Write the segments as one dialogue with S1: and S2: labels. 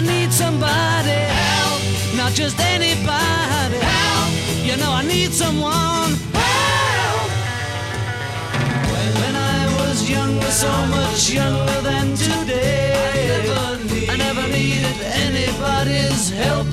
S1: I need somebody help, not just anybody help. You know I need someone help. When I was younger, so much younger than today, I never needed anybody's help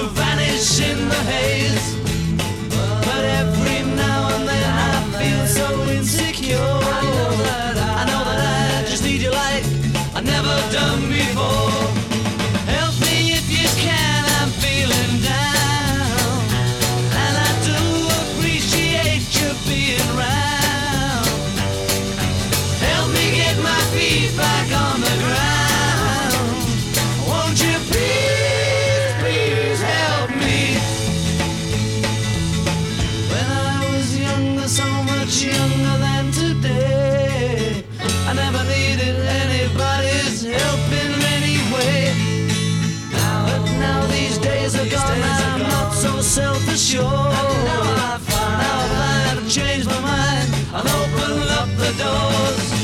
S1: done before. Help me if you can, I'm feeling down. And I do appreciate you being round. Help me get my feet back on the ground. Won't you please, please help me? When I was younger, so much younger sure. And now I've, now I've changed my mind. I'll open up the doors.